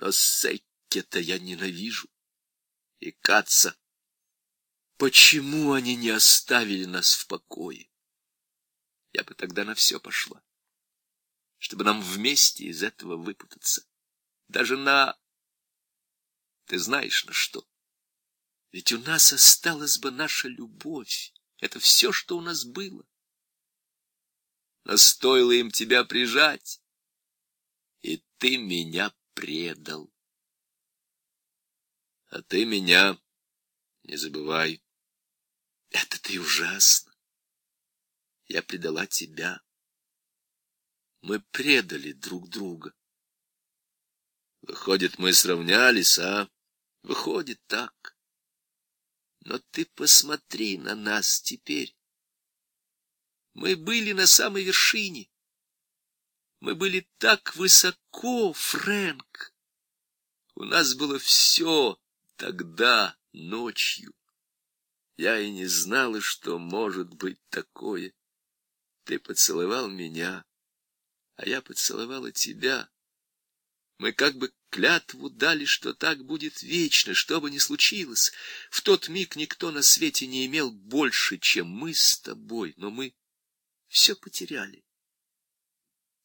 Но Секки-то я ненавижу. И Каца. Почему они не оставили нас в покое? Я бы тогда на все пошла, чтобы нам вместе из этого выпутаться. Даже на... Ты знаешь, на что? Ведь у нас осталась бы наша любовь. Это все, что у нас было. Но стоило им тебя прижать, и ты меня предал. А ты меня не забывай. Это ты ужасно. Я предала тебя. Мы предали друг друга. Выходит, мы сравнялись, а? Выходит так. Но ты посмотри на нас теперь. Мы были на самой вершине. Мы были так высоко, Фрэнк. У нас было все тогда, ночью. Я и не знала, что может быть такое. Ты поцеловал меня, а я поцеловала тебя. Мы как бы клятву дали, что так будет вечно, что бы ни случилось. В тот миг никто на свете не имел больше, чем мы с тобой, но мы все потеряли.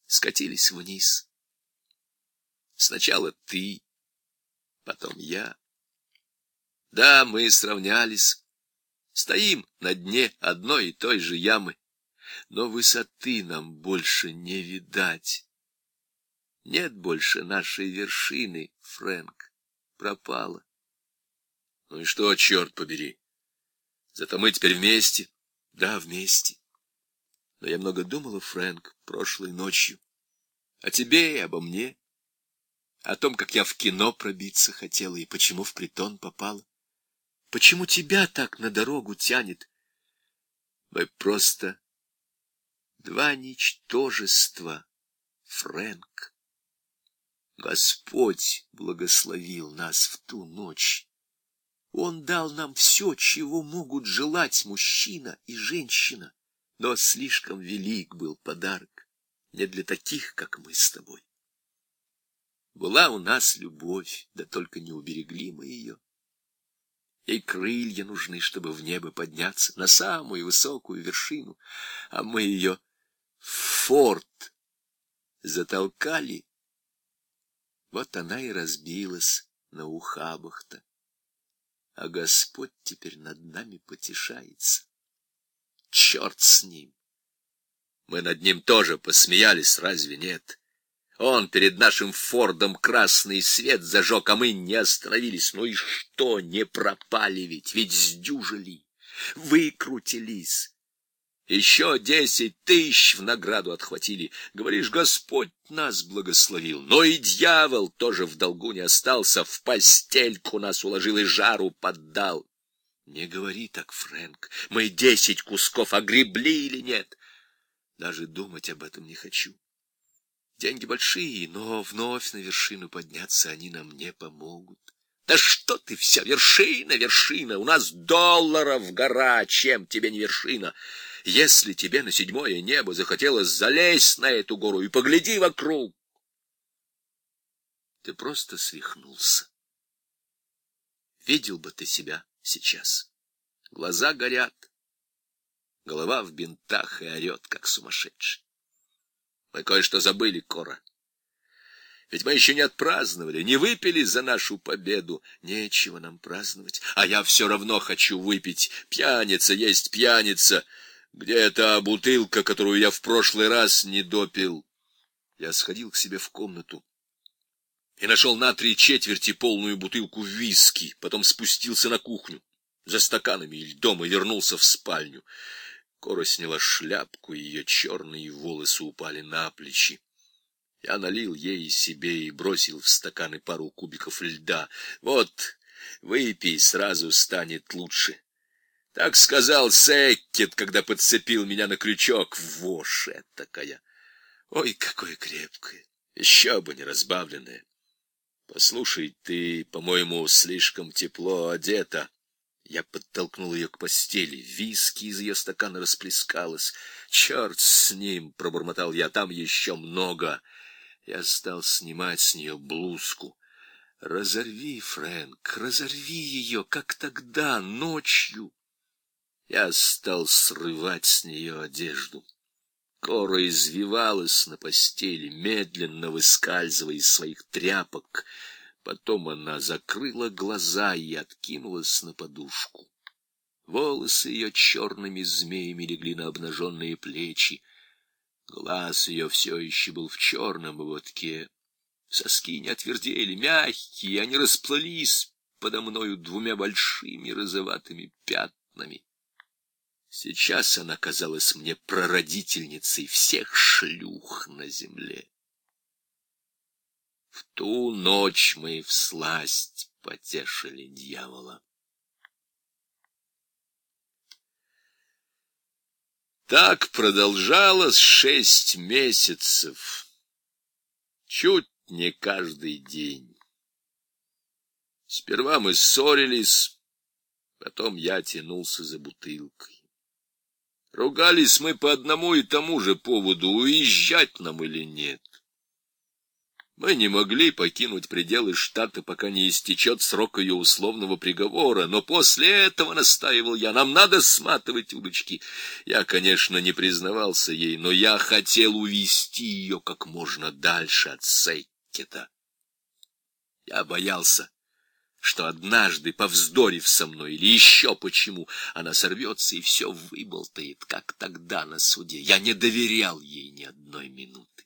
Скатились вниз. Сначала ты, потом я. Да, мы сравнялись. Стоим на дне одной и той же ямы, но высоты нам больше не видать. Нет больше нашей вершины, Фрэнк. Пропала. Ну и что, черт побери? Зато мы теперь вместе. Да, вместе. Но я много думала, Фрэнк, прошлой ночью. О тебе и обо мне. О том, как я в кино пробиться хотела и почему в притон попала. Почему тебя так на дорогу тянет? Мы просто два ничтожества, Фрэнк. Господь благословил нас в ту ночь. Он дал нам все, чего могут желать мужчина и женщина, но слишком велик был подарок не для таких, как мы с тобой. Была у нас любовь, да только не уберегли мы ее. Ей крылья нужны, чтобы в небо подняться на самую высокую вершину, а мы ее в форт затолкали вот она и разбилась на ухабах-то. А Господь теперь над нами потешается. Черт с ним! Мы над ним тоже посмеялись, разве нет? Он перед нашим Фордом красный свет зажег, а мы не остановились. Ну и что, не пропали ведь, ведь сдюжили, выкрутились. Еще десять тысяч в награду отхватили. Говоришь, Господь нас благословил. Но и дьявол тоже в долгу не остался, в постельку нас уложил и жару поддал. Не говори так, Фрэнк, мы десять кусков огребли или нет? Даже думать об этом не хочу. Деньги большие, но вновь на вершину подняться они нам не помогут. Да что ты вся вершина, вершина, у нас долларов гора, чем тебе не вершина? Если тебе на седьмое небо захотелось залезть на эту гору и погляди вокруг, ты просто свихнулся. Видел бы ты себя сейчас. Глаза горят, голова в бинтах и орет, как сумасшедший. Мы кое-что забыли, Кора. Ведь мы еще не отпраздновали, не выпили за нашу победу. Нечего нам праздновать, а я все равно хочу выпить. Пьяница есть пьяница. Где та бутылка, которую я в прошлый раз не допил? Я сходил к себе в комнату и нашел на три четверти полную бутылку виски, потом спустился на кухню за стаканами и льдом и вернулся в спальню. Кора сняла шляпку, и ее черные волосы упали на плечи. Я налил ей и себе и бросил в стаканы пару кубиков льда. Вот, выпей, сразу станет лучше. Так сказал Секкет, когда подцепил меня на крючок. Вошь такая. Ой, какое крепкое. Еще бы не разбавленное. Послушай, ты, по-моему, слишком тепло одета. Я подтолкнул ее к постели. Виски из ее стакана расплескалось. Черт с ним, пробормотал я, там еще много. Я стал снимать с нее блузку. Разорви, Фрэнк, разорви ее, как тогда, ночью. Я стал срывать с нее одежду. Кора извивалась на постели, медленно выскальзывая из своих тряпок. Потом она закрыла глаза и откинулась на подушку. Волосы ее черными змеями легли на обнаженные плечи. Глаз ее все еще был в черном ободке. Соски не отвердели, мягкие, они расплылись подо мною двумя большими розоватыми пятнами. Сейчас она казалась мне прародительницей всех шлюх на земле. В ту ночь мы всласть потешили дьявола. Так продолжалось шесть месяцев, чуть не каждый день. Сперва мы ссорились, потом я тянулся за бутылкой. Ругались мы по одному и тому же поводу, уезжать нам или нет. Мы не могли покинуть пределы штата, пока не истечет срок ее условного приговора, но после этого, настаивал я, нам надо сматывать удочки. Я, конечно, не признавался ей, но я хотел увести ее как можно дальше от Сейкета. Я боялся, что однажды, повздорив со мной или еще почему, она сорвется и все выболтает, как тогда на суде. Я не доверял ей ни одной минуты.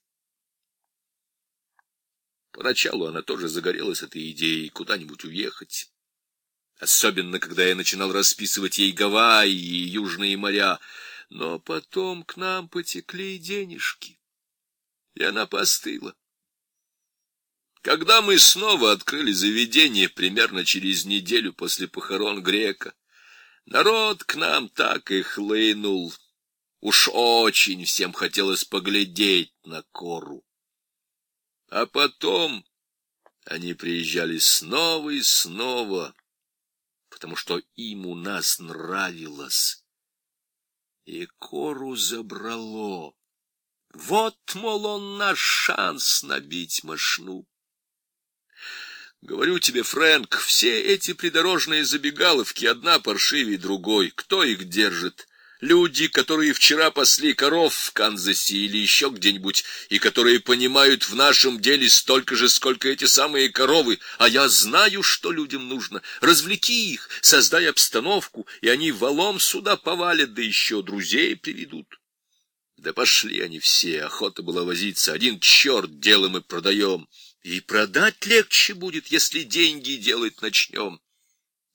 Поначалу она тоже загорелась этой идеей куда-нибудь уехать. Особенно, когда я начинал расписывать ей Гавайи и Южные моря. Но потом к нам потекли денежки, и она постыла. Когда мы снова открыли заведение примерно через неделю после похорон грека, народ к нам так и хлынул. Уж очень всем хотелось поглядеть на кору. А потом они приезжали снова и снова, потому что им у нас нравилось. И кору забрало. Вот, мол, он наш шанс набить мошну. Говорю тебе, Фрэнк, все эти придорожные забегаловки, одна паршивее другой, кто их держит? Люди, которые вчера пасли коров в Канзасе или еще где-нибудь, и которые понимают в нашем деле столько же, сколько эти самые коровы, а я знаю, что людям нужно. Развлеки их, создай обстановку, и они валом сюда повалят, да еще друзей приведут. Да пошли они все, охота была возиться, один черт делом и продаем. И продать легче будет, если деньги делать начнем.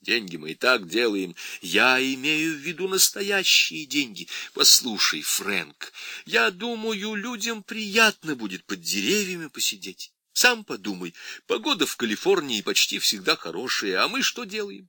Деньги мы и так делаем. Я имею в виду настоящие деньги. Послушай, Фрэнк, я думаю, людям приятно будет под деревьями посидеть. Сам подумай, погода в Калифорнии почти всегда хорошая, а мы что делаем?